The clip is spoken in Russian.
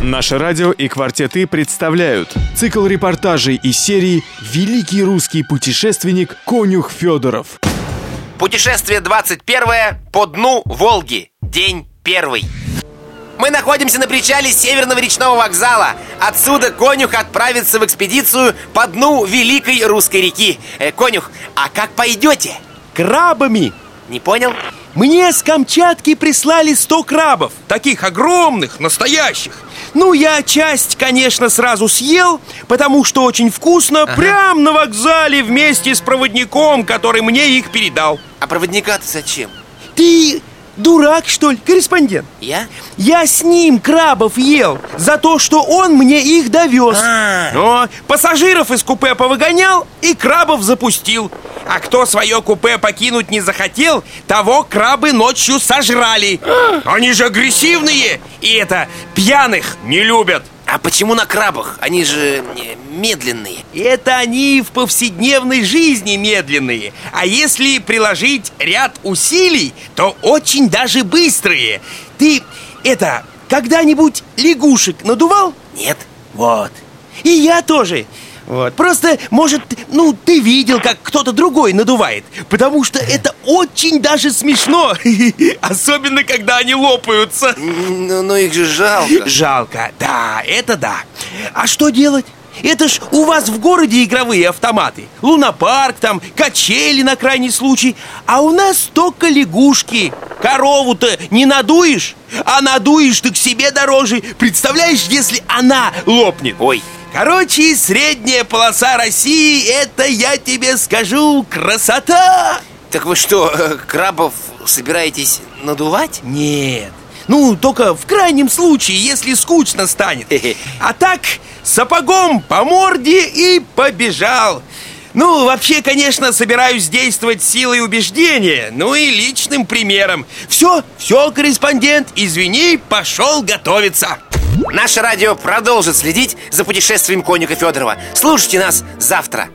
Наше радио и «Квартеты» представляют цикл репортажей и серии «Великий русский путешественник Конюх Федоров». Путешествие 21 по дну Волги. День первый. Мы находимся на причале Северного речного вокзала. Отсюда конюх отправится в экспедицию по дну Великой Русской реки. Э, конюх, а как пойдете? Крабами! Не понял? Мне с Камчатки прислали 100 крабов Таких огромных, настоящих Ну, я часть, конечно, сразу съел Потому что очень вкусно ага. Прям на вокзале вместе с проводником Который мне их передал А проводника-то зачем? Ты Дурак, что ли, корреспондент? Я? Я с ним крабов ел За то, что он мне их довез а Но пассажиров из купе повыгонял И крабов запустил А кто свое купе покинуть не захотел Того крабы ночью сожрали. Они же агрессивные И это, пьяных не любят. А почему на крабах? Они же медленные. Это они в повседневной жизни медленные. А если приложить ряд усилий, то очень даже быстрые. Ты, это, когда-нибудь лягушек надувал? Нет. Вот. И я тоже вот. Просто, может, ну, ты видел, как кто-то другой надувает Потому что это очень даже смешно Особенно, когда они лопаются. Ну, ну их же жалко. Жалко, да, это да. А что делать? Это ж у вас в городе игровые автоматы. Лунопарк там, качели на крайний случай. А у нас только лягушки. Корову-то не надуешь? А надуешь, так себе дороже. Представляешь, если она лопнет? Ой, Короче, средняя полоса России Это, я тебе скажу, красота! Так вы что, э, крабов собираетесь надувать? Нет. Ну, только в крайнем случае, если скучно станет. А так, сапогом по морде и побежал. Ну, вообще, конечно, собираюсь действовать силой убеждения Ну и личным примером. Все, все, корреспондент, извини, пошел готовиться Наше радио продолжит следить за путешествием конюка Федорова. Слушайте нас завтра.